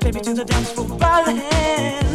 Baby, to the dance floor by the hand.